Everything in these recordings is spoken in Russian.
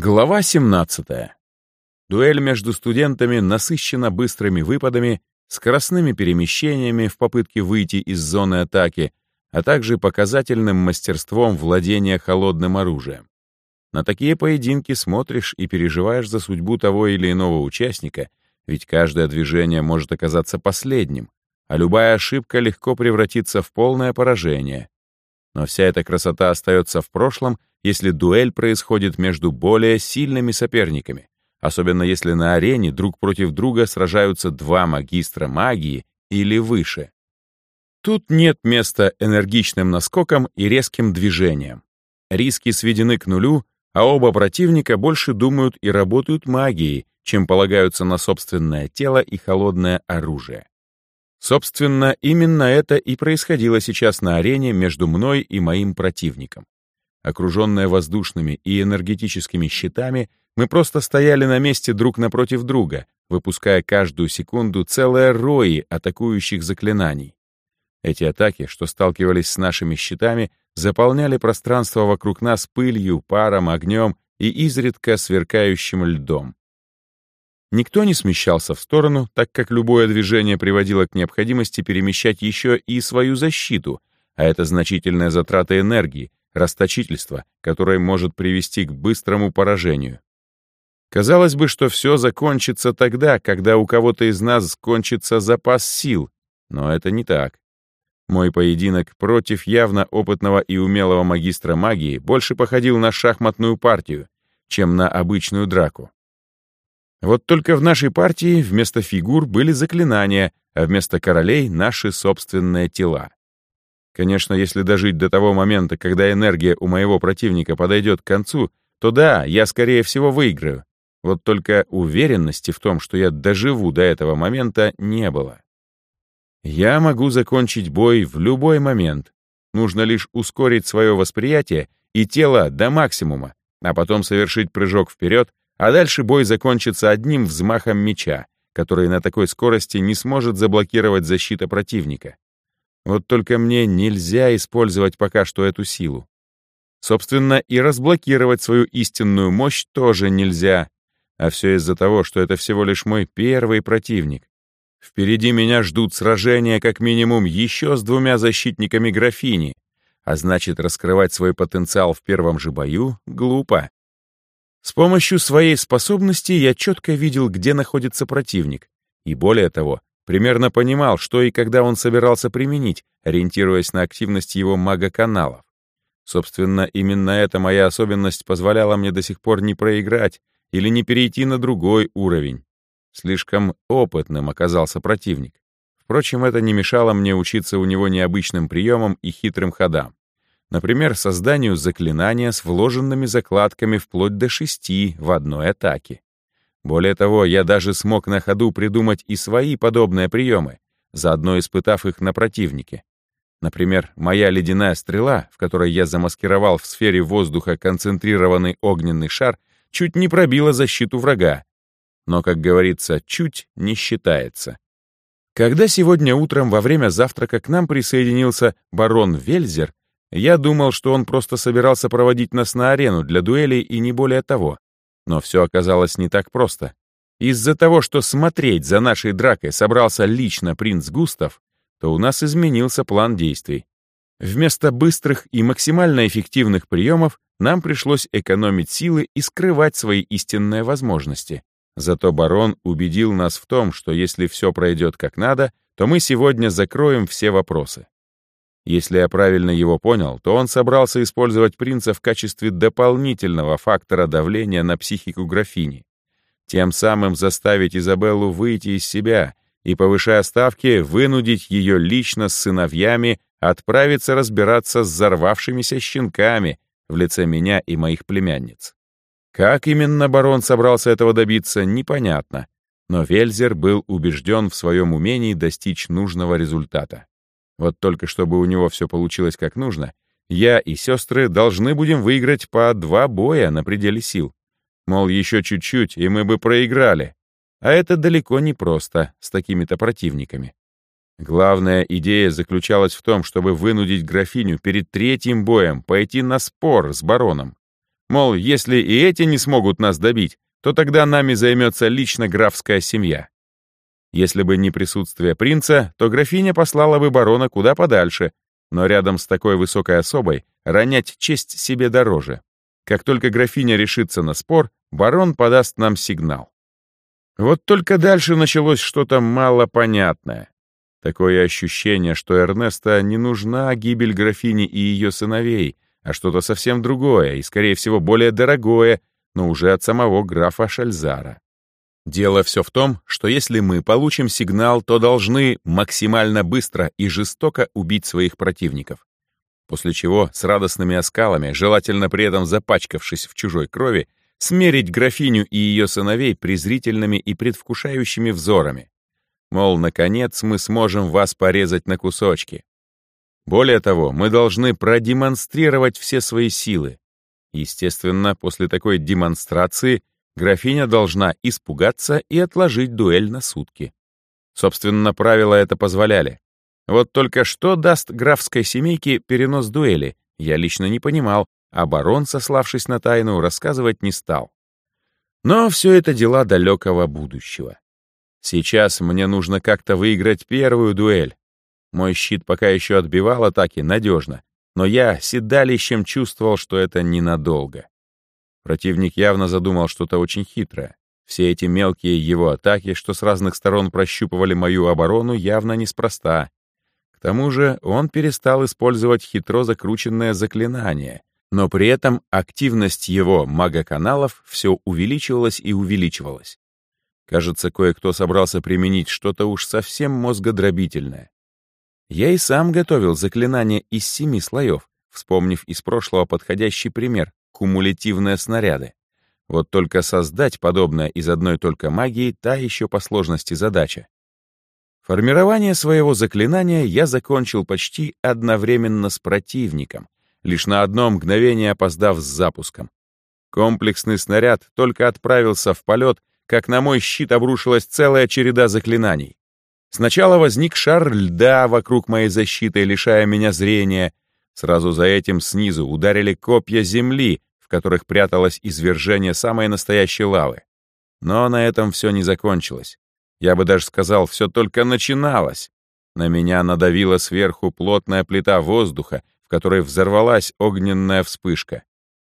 Глава 17. Дуэль между студентами насыщена быстрыми выпадами, скоростными перемещениями в попытке выйти из зоны атаки, а также показательным мастерством владения холодным оружием. На такие поединки смотришь и переживаешь за судьбу того или иного участника, ведь каждое движение может оказаться последним, а любая ошибка легко превратится в полное поражение. Но вся эта красота остается в прошлом, если дуэль происходит между более сильными соперниками, особенно если на арене друг против друга сражаются два магистра магии или выше. Тут нет места энергичным наскокам и резким движениям. Риски сведены к нулю, а оба противника больше думают и работают магией, чем полагаются на собственное тело и холодное оружие. Собственно, именно это и происходило сейчас на арене между мной и моим противником. Окруженные воздушными и энергетическими щитами, мы просто стояли на месте друг напротив друга, выпуская каждую секунду целые рои атакующих заклинаний. Эти атаки, что сталкивались с нашими щитами, заполняли пространство вокруг нас пылью, паром, огнем и изредка сверкающим льдом. Никто не смещался в сторону, так как любое движение приводило к необходимости перемещать еще и свою защиту, а это значительная затрата энергии, расточительство, которое может привести к быстрому поражению. Казалось бы, что все закончится тогда, когда у кого-то из нас кончится запас сил, но это не так. Мой поединок против явно опытного и умелого магистра магии больше походил на шахматную партию, чем на обычную драку. Вот только в нашей партии вместо фигур были заклинания, а вместо королей — наши собственные тела. Конечно, если дожить до того момента, когда энергия у моего противника подойдет к концу, то да, я, скорее всего, выиграю. Вот только уверенности в том, что я доживу до этого момента, не было. Я могу закончить бой в любой момент. Нужно лишь ускорить свое восприятие и тело до максимума, а потом совершить прыжок вперед а дальше бой закончится одним взмахом меча, который на такой скорости не сможет заблокировать защита противника. Вот только мне нельзя использовать пока что эту силу. Собственно, и разблокировать свою истинную мощь тоже нельзя. А все из-за того, что это всего лишь мой первый противник. Впереди меня ждут сражения как минимум еще с двумя защитниками графини, а значит, раскрывать свой потенциал в первом же бою глупо. С помощью своей способности я четко видел, где находится противник, и более того, примерно понимал, что и когда он собирался применить, ориентируясь на активность его мага-каналов. Собственно, именно эта моя особенность позволяла мне до сих пор не проиграть или не перейти на другой уровень. Слишком опытным оказался противник. Впрочем, это не мешало мне учиться у него необычным приемам и хитрым ходам. Например, созданию заклинания с вложенными закладками вплоть до шести в одной атаке. Более того, я даже смог на ходу придумать и свои подобные приемы, заодно испытав их на противнике. Например, моя ледяная стрела, в которой я замаскировал в сфере воздуха концентрированный огненный шар, чуть не пробила защиту врага. Но, как говорится, чуть не считается. Когда сегодня утром во время завтрака к нам присоединился барон Вельзер, я думал, что он просто собирался проводить нас на арену для дуэлей и не более того. Но все оказалось не так просто. Из-за того, что смотреть за нашей дракой собрался лично принц Густав, то у нас изменился план действий. Вместо быстрых и максимально эффективных приемов нам пришлось экономить силы и скрывать свои истинные возможности. Зато барон убедил нас в том, что если все пройдет как надо, то мы сегодня закроем все вопросы. Если я правильно его понял, то он собрался использовать принца в качестве дополнительного фактора давления на психику графини, тем самым заставить Изабеллу выйти из себя и, повышая ставки, вынудить ее лично с сыновьями отправиться разбираться с взорвавшимися щенками в лице меня и моих племянниц. Как именно барон собрался этого добиться, непонятно, но Вельзер был убежден в своем умении достичь нужного результата. Вот только чтобы у него все получилось как нужно, я и сестры должны будем выиграть по два боя на пределе сил. Мол, еще чуть-чуть, и мы бы проиграли. А это далеко не просто с такими-то противниками. Главная идея заключалась в том, чтобы вынудить графиню перед третьим боем пойти на спор с бароном. Мол, если и эти не смогут нас добить, то тогда нами займется лично графская семья. Если бы не присутствие принца, то графиня послала бы барона куда подальше, но рядом с такой высокой особой ронять честь себе дороже. Как только графиня решится на спор, барон подаст нам сигнал. Вот только дальше началось что-то малопонятное. Такое ощущение, что Эрнеста не нужна гибель графини и ее сыновей, а что-то совсем другое и, скорее всего, более дорогое, но уже от самого графа Шальзара. Дело все в том, что если мы получим сигнал, то должны максимально быстро и жестоко убить своих противников. После чего с радостными оскалами, желательно при этом запачкавшись в чужой крови, смерить графиню и ее сыновей презрительными и предвкушающими взорами. Мол, наконец мы сможем вас порезать на кусочки. Более того, мы должны продемонстрировать все свои силы. Естественно, после такой демонстрации графиня должна испугаться и отложить дуэль на сутки. Собственно, правила это позволяли. Вот только что даст графской семейке перенос дуэли, я лично не понимал, а барон, сославшись на тайну, рассказывать не стал. Но все это дела далекого будущего. Сейчас мне нужно как-то выиграть первую дуэль. Мой щит пока еще отбивал атаки надежно, но я седалищем чувствовал, что это ненадолго. Противник явно задумал что-то очень хитрое. Все эти мелкие его атаки, что с разных сторон прощупывали мою оборону, явно неспроста. К тому же он перестал использовать хитро закрученное заклинание, но при этом активность его магоканалов все увеличивалась и увеличивалась. Кажется, кое-кто собрался применить что-то уж совсем мозгодробительное. Я и сам готовил заклинание из семи слоев, вспомнив из прошлого подходящий пример — кумулятивные снаряды. Вот только создать подобное из одной только магии — та еще по сложности задача. Формирование своего заклинания я закончил почти одновременно с противником, лишь на одно мгновение опоздав с запуском. Комплексный снаряд только отправился в полет, как на мой щит обрушилась целая череда заклинаний. Сначала возник шар льда вокруг моей защиты, лишая меня зрения. Сразу за этим снизу ударили копья земли, в которых пряталось извержение самой настоящей лавы. Но на этом все не закончилось. Я бы даже сказал, все только начиналось. На меня надавила сверху плотная плита воздуха, в которой взорвалась огненная вспышка.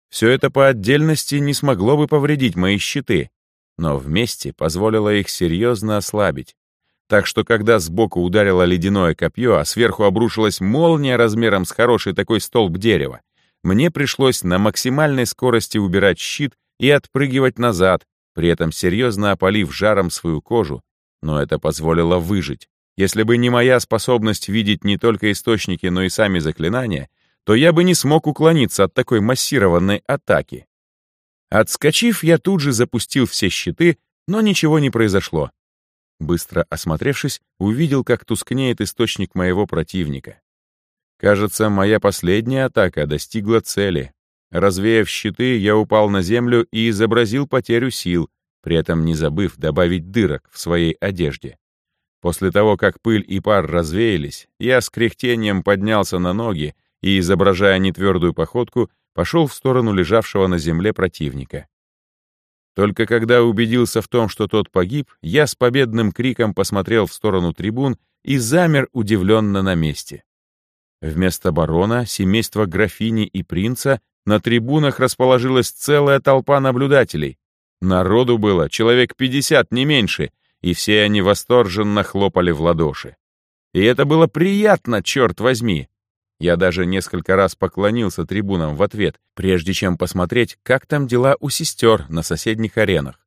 Все это по отдельности не смогло бы повредить мои щиты, но вместе позволило их серьезно ослабить. Так что когда сбоку ударило ледяное копье, а сверху обрушилась молния размером с хороший такой столб дерева, мне пришлось на максимальной скорости убирать щит и отпрыгивать назад, при этом серьезно опалив жаром свою кожу, но это позволило выжить. Если бы не моя способность видеть не только источники, но и сами заклинания, то я бы не смог уклониться от такой массированной атаки. Отскочив, я тут же запустил все щиты, но ничего не произошло. Быстро осмотревшись, увидел, как тускнеет источник моего противника. Кажется, моя последняя атака достигла цели. Развеяв щиты, я упал на землю и изобразил потерю сил, при этом не забыв добавить дырок в своей одежде. После того, как пыль и пар развеялись, я с кряхтением поднялся на ноги и, изображая нетвердую походку, пошел в сторону лежавшего на земле противника. Только когда убедился в том, что тот погиб, я с победным криком посмотрел в сторону трибун и замер удивленно на месте. Вместо барона, семейства графини и принца на трибунах расположилась целая толпа наблюдателей. Народу было человек 50, не меньше, и все они восторженно хлопали в ладоши. И это было приятно, черт возьми. Я даже несколько раз поклонился трибунам в ответ, прежде чем посмотреть, как там дела у сестер на соседних аренах.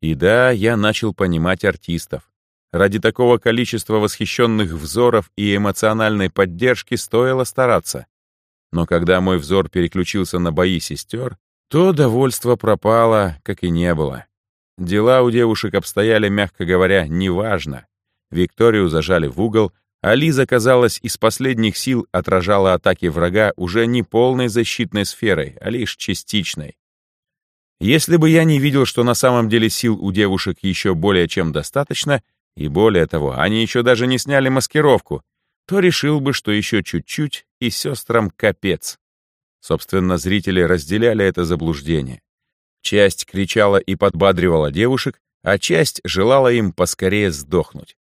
И да, я начал понимать артистов. Ради такого количества восхищенных взоров и эмоциональной поддержки стоило стараться. Но когда мой взор переключился на бои сестер, то довольство пропало, как и не было. Дела у девушек обстояли, мягко говоря, неважно. Викторию зажали в угол, а Лиза, казалось, из последних сил отражала атаки врага уже не полной защитной сферой, а лишь частичной. Если бы я не видел, что на самом деле сил у девушек еще более чем достаточно, и более того, они еще даже не сняли маскировку, то решил бы, что еще чуть-чуть, и сестрам капец. Собственно, зрители разделяли это заблуждение. Часть кричала и подбадривала девушек, а часть желала им поскорее сдохнуть.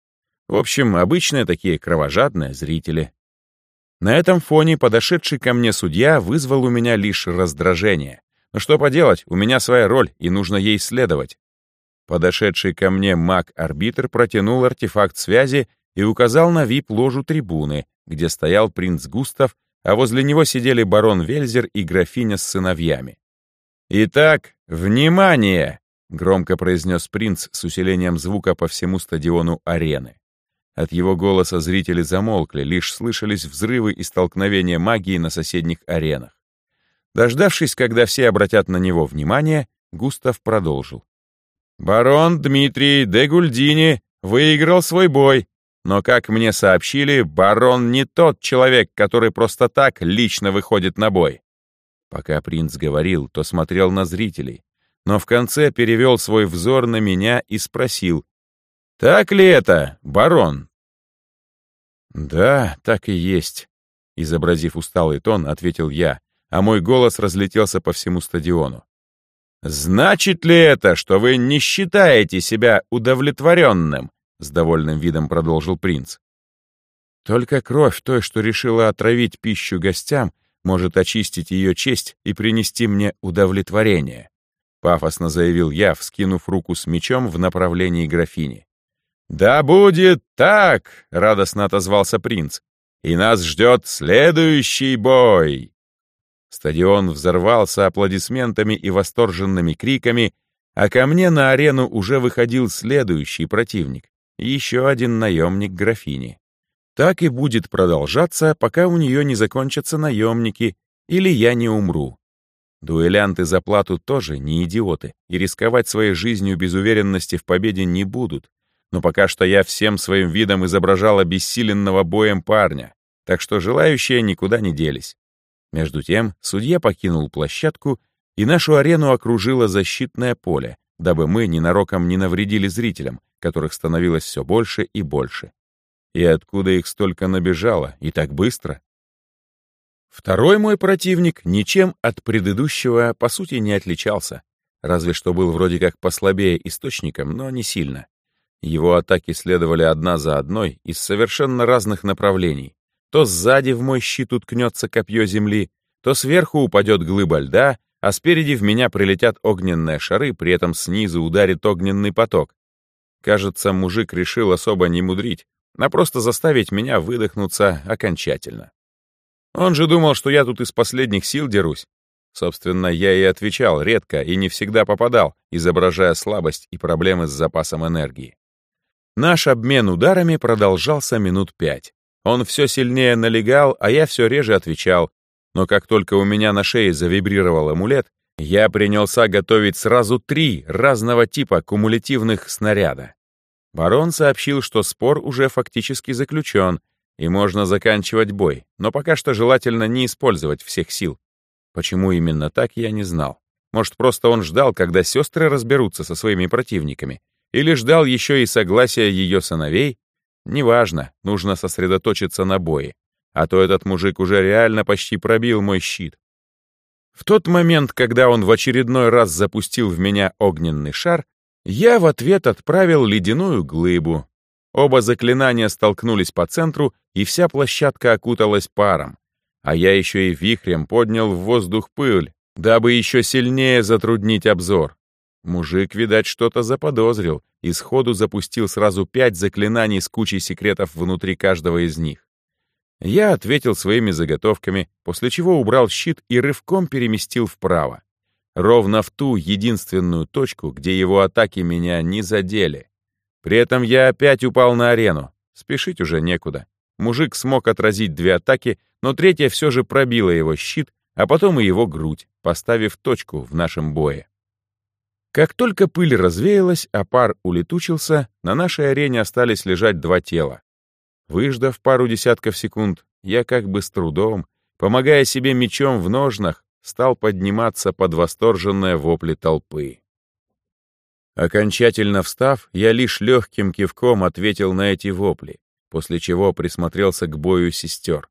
В общем, обычные такие кровожадные зрители. На этом фоне подошедший ко мне судья вызвал у меня лишь раздражение. Но что поделать, у меня своя роль, и нужно ей следовать. Подошедший ко мне маг-арбитр протянул артефакт связи и указал на вип-ложу трибуны, где стоял принц Густав, а возле него сидели барон Вельзер и графиня с сыновьями. «Итак, внимание!» — громко произнес принц с усилением звука по всему стадиону арены. От его голоса зрители замолкли, лишь слышались взрывы и столкновения магии на соседних аренах. Дождавшись, когда все обратят на него внимание, Густав продолжил. «Барон Дмитрий де Гульдини выиграл свой бой, но, как мне сообщили, барон не тот человек, который просто так лично выходит на бой». Пока принц говорил, то смотрел на зрителей, но в конце перевел свой взор на меня и спросил, «Так ли это, барон?» «Да, так и есть», — изобразив усталый тон, ответил я, а мой голос разлетелся по всему стадиону. «Значит ли это, что вы не считаете себя удовлетворенным?» — с довольным видом продолжил принц. «Только кровь той, что решила отравить пищу гостям, может очистить ее честь и принести мне удовлетворение», — пафосно заявил я, вскинув руку с мечом в направлении графини. «Да будет так!» — радостно отозвался принц. «И нас ждет следующий бой!» Стадион взорвался аплодисментами и восторженными криками, а ко мне на арену уже выходил следующий противник, еще один наемник графини. Так и будет продолжаться, пока у нее не закончатся наемники или я не умру. Дуэлянты за плату тоже не идиоты и рисковать своей жизнью без уверенности в победе не будут но пока что я всем своим видом изображал обессиленного боем парня, так что желающие никуда не делись. Между тем судья покинул площадку, и нашу арену окружило защитное поле, дабы мы ненароком не навредили зрителям, которых становилось все больше и больше. И откуда их столько набежало, и так быстро? Второй мой противник ничем от предыдущего, по сути, не отличался, разве что был вроде как послабее источником, но не сильно. Его атаки следовали одна за одной из совершенно разных направлений. То сзади в мой щит уткнется копье земли, то сверху упадет глыба льда, а спереди в меня прилетят огненные шары, при этом снизу ударит огненный поток. Кажется, мужик решил особо не мудрить, а просто заставить меня выдохнуться окончательно. Он же думал, что я тут из последних сил дерусь. Собственно, я и отвечал редко и не всегда попадал, изображая слабость и проблемы с запасом энергии. Наш обмен ударами продолжался минут пять. Он все сильнее налегал, а я все реже отвечал. Но как только у меня на шее завибрировал амулет, я принялся готовить сразу три разного типа кумулятивных снаряда. Барон сообщил, что спор уже фактически заключен, и можно заканчивать бой, но пока что желательно не использовать всех сил. Почему именно так, я не знал. Может, просто он ждал, когда сестры разберутся со своими противниками, или ждал еще и согласия ее сыновей? Неважно, нужно сосредоточиться на бое. А то этот мужик уже реально почти пробил мой щит. В тот момент, когда он в очередной раз запустил в меня огненный шар, я в ответ отправил ледяную глыбу. Оба заклинания столкнулись по центру, и вся площадка окуталась паром. А я еще и вихрем поднял в воздух пыль, дабы еще сильнее затруднить обзор. Мужик, видать, что-то заподозрил и сходу запустил сразу пять заклинаний с кучей секретов внутри каждого из них. Я ответил своими заготовками, после чего убрал щит и рывком переместил вправо. Ровно в ту единственную точку, где его атаки меня не задели. При этом я опять упал на арену. Спешить уже некуда. Мужик смог отразить две атаки, но третья все же пробила его щит, а потом и его грудь, поставив точку в нашем бое. Как только пыль развеялась, а пар улетучился, на нашей арене остались лежать два тела. Выждав пару десятков секунд, я как бы с трудом, помогая себе мечом в ножнах, стал подниматься под восторженные вопли толпы. Окончательно встав, я лишь легким кивком ответил на эти вопли, после чего присмотрелся к бою сестер.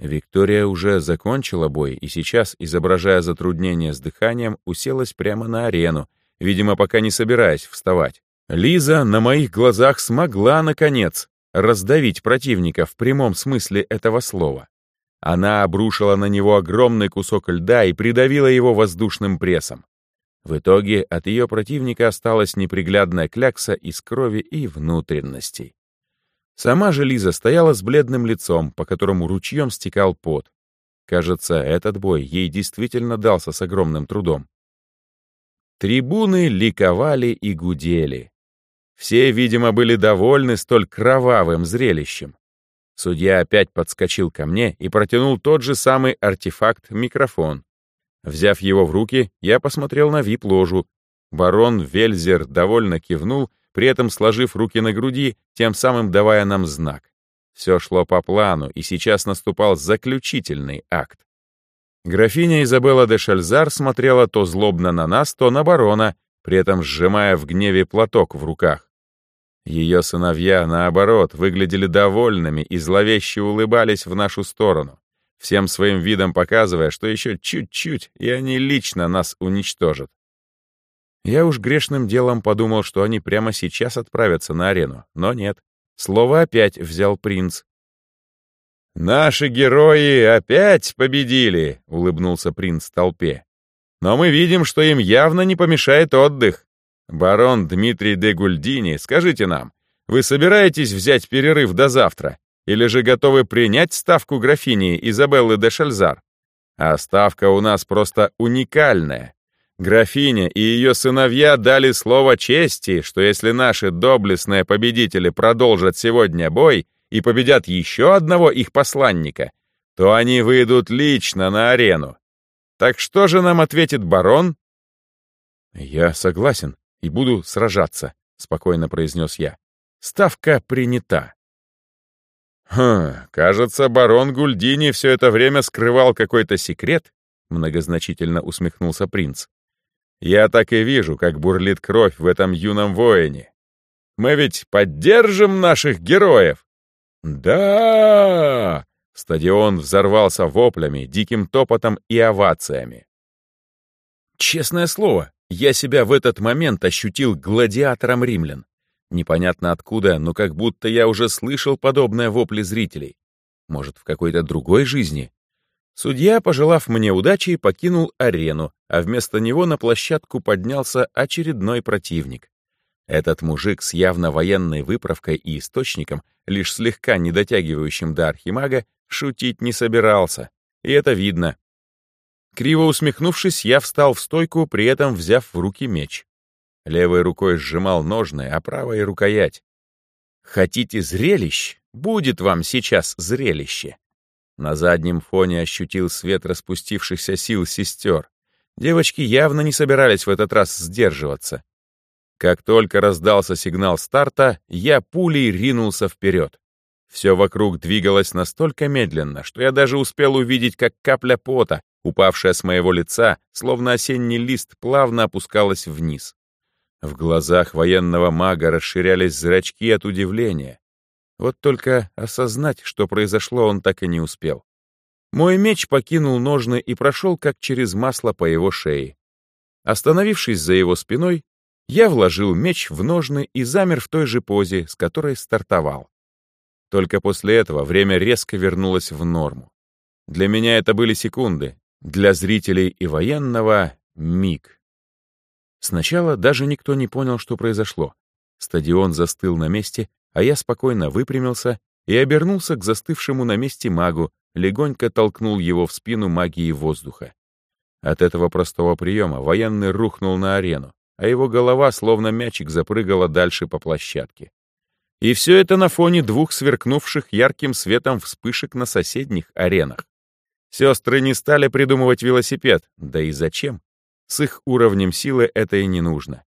Виктория уже закончила бой и сейчас, изображая затруднение с дыханием, уселась прямо на арену, видимо, пока не собираясь вставать. Лиза на моих глазах смогла, наконец, раздавить противника в прямом смысле этого слова. Она обрушила на него огромный кусок льда и придавила его воздушным прессом. В итоге от ее противника осталась неприглядная клякса из крови и внутренностей. Сама же Лиза стояла с бледным лицом, по которому ручьем стекал пот. Кажется, этот бой ей действительно дался с огромным трудом. Трибуны ликовали и гудели. Все, видимо, были довольны столь кровавым зрелищем. Судья опять подскочил ко мне и протянул тот же самый артефакт-микрофон. Взяв его в руки, я посмотрел на вип-ложу. Барон Вельзер довольно кивнул при этом сложив руки на груди, тем самым давая нам знак. Все шло по плану, и сейчас наступал заключительный акт. Графиня Изабелла де Шальзар смотрела то злобно на нас, то на барона, при этом сжимая в гневе платок в руках. Ее сыновья, наоборот, выглядели довольными и зловеще улыбались в нашу сторону, всем своим видом показывая, что еще чуть-чуть, и они лично нас уничтожат. Я уж грешным делом подумал, что они прямо сейчас отправятся на арену, но нет. Слово опять взял принц. «Наши герои опять победили!» — улыбнулся принц толпе. «Но мы видим, что им явно не помешает отдых. Барон Дмитрий де Гульдини, скажите нам, вы собираетесь взять перерыв до завтра? Или же готовы принять ставку графини Изабеллы де Шальзар? А ставка у нас просто уникальная. Графиня и ее сыновья дали слово чести, что если наши доблестные победители продолжат сегодня бой и победят еще одного их посланника, то они выйдут лично на арену. Так что же нам ответит барон? «Я согласен и буду сражаться», — спокойно произнес я. «Ставка принята». «Хм, кажется, барон Гульдини все это время скрывал какой-то секрет», — многозначительно усмехнулся принц. Я так и вижу, как бурлит кровь в этом юном воине. Мы ведь поддержим наших героев. Да! Стадион взорвался воплями, диким топотом и овациями. Честное слово, я себя в этот момент ощутил гладиатором римлян. Непонятно откуда, но как будто я уже слышал подобное вопли зрителей. Может, в какой-то другой жизни? Судья, пожелав мне удачи, покинул арену, а вместо него на площадку поднялся очередной противник. Этот мужик с явно военной выправкой и источником, лишь слегка не дотягивающим до архимага, шутить не собирался, и это видно. Криво усмехнувшись, я встал в стойку, при этом взяв в руки меч. Левой рукой сжимал ножны, а правой — рукоять. Хотите зрелищ? Будет вам сейчас зрелище. На заднем фоне ощутил свет распустившихся сил сестер. Девочки явно не собирались в этот раз сдерживаться. Как только раздался сигнал старта, я пулей ринулся вперед. Все вокруг двигалось настолько медленно, что я даже успел увидеть, как капля пота, упавшая с моего лица, словно осенний лист, плавно опускалась вниз. В глазах военного мага расширялись зрачки от удивления. Вот только осознать, что произошло, он так и не успел. Мой меч покинул ножны и прошел как через масло по его шее. Остановившись за его спиной, я вложил меч в ножны и замер в той же позе, с которой стартовал. Только после этого время резко вернулось в норму. Для меня это были секунды, для зрителей и военного — миг. Сначала даже никто не понял, что произошло. Стадион застыл на месте, а я спокойно выпрямился и обернулся к застывшему на месте магу, легонько толкнул его в спину магии воздуха. От этого простого приема военный рухнул на арену, а его голова, словно мячик, запрыгала дальше по площадке. И все это на фоне двух сверкнувших ярким светом вспышек на соседних аренах. Сестры не стали придумывать велосипед, да и зачем? С их уровнем силы это и не нужно.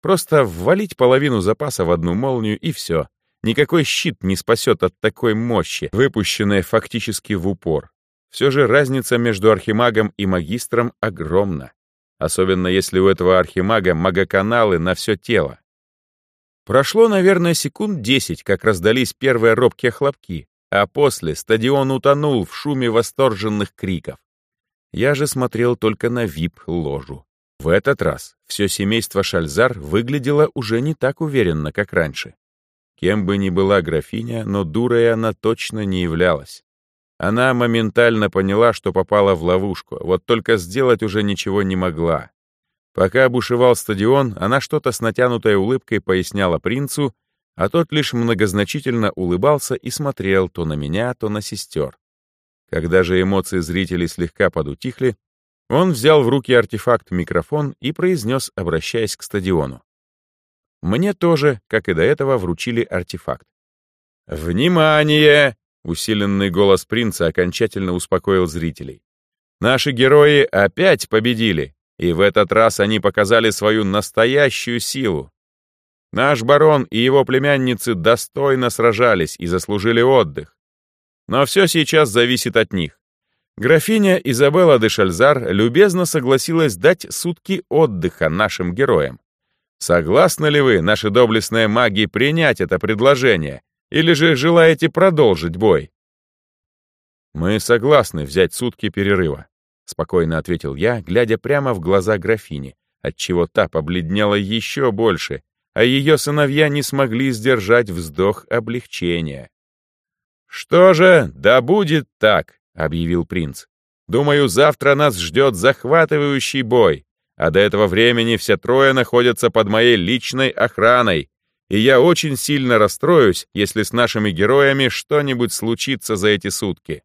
Просто ввалить половину запаса в одну молнию и все. Никакой щит не спасет от такой мощи, выпущенной фактически в упор. Все же разница между архимагом и магистром огромна. Особенно если у этого архимага магоканалы на все тело. Прошло, наверное, секунд десять, как раздались первые робкие хлопки, а после стадион утонул в шуме восторженных криков. Я же смотрел только на вип-ложу. В этот раз все семейство Шальзар выглядело уже не так уверенно, как раньше. Кем бы ни была графиня, но дурой она точно не являлась. Она моментально поняла, что попала в ловушку, вот только сделать уже ничего не могла. Пока бушевал стадион, она что-то с натянутой улыбкой поясняла принцу, а тот лишь многозначительно улыбался и смотрел то на меня, то на сестер. Когда же эмоции зрителей слегка подутихли, он взял в руки артефакт-микрофон и произнес, обращаясь к стадиону. Мне тоже, как и до этого, вручили артефакт. «Внимание!» — усиленный голос принца окончательно успокоил зрителей. «Наши герои опять победили, и в этот раз они показали свою настоящую силу. Наш барон и его племянницы достойно сражались и заслужили отдых. Но все сейчас зависит от них. Графиня Изабелла де Шальзар любезно согласилась дать сутки отдыха нашим героям. Согласны ли вы, наши доблестные маги, принять это предложение? Или же желаете продолжить бой? Мы согласны взять сутки перерыва, спокойно ответил я, глядя прямо в глаза графини, отчего та побледнела еще больше, а ее сыновья не смогли сдержать вздох облегчения. «Что же, да будет так», — объявил принц. «Думаю, завтра нас ждет захватывающий бой а до этого времени все трое находятся под моей личной охраной, и я очень сильно расстроюсь, если с нашими героями что-нибудь случится за эти сутки.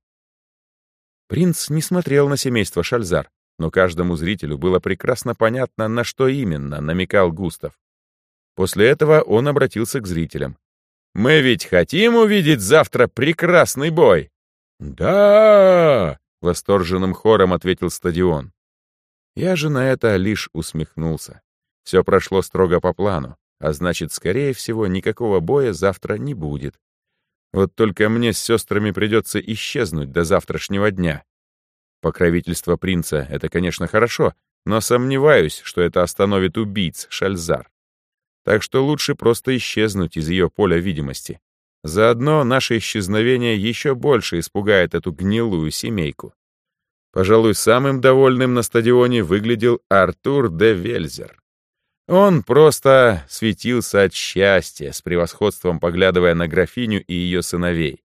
Принц не смотрел на семейство Шальзар, но каждому зрителю было прекрасно понятно, на что именно намекал Густав. После этого он обратился к зрителям. «Мы ведь хотим увидеть завтра прекрасный бой!» «Да!» — восторженным хором ответил стадион. Я же на это лишь усмехнулся. Все прошло строго по плану, а значит, скорее всего, никакого боя завтра не будет. Вот только мне с сестрами придется исчезнуть до завтрашнего дня. Покровительство принца — это, конечно, хорошо, но сомневаюсь, что это остановит убийц Шальзар. Так что лучше просто исчезнуть из ее поля видимости. Заодно наше исчезновение еще больше испугает эту гнилую семейку. Пожалуй, самым довольным на стадионе выглядел Артур де Вельзер. Он просто светился от счастья, с превосходством поглядывая на графиню и ее сыновей.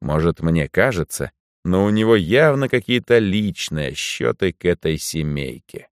Может, мне кажется, но у него явно какие-то личные счеты к этой семейке.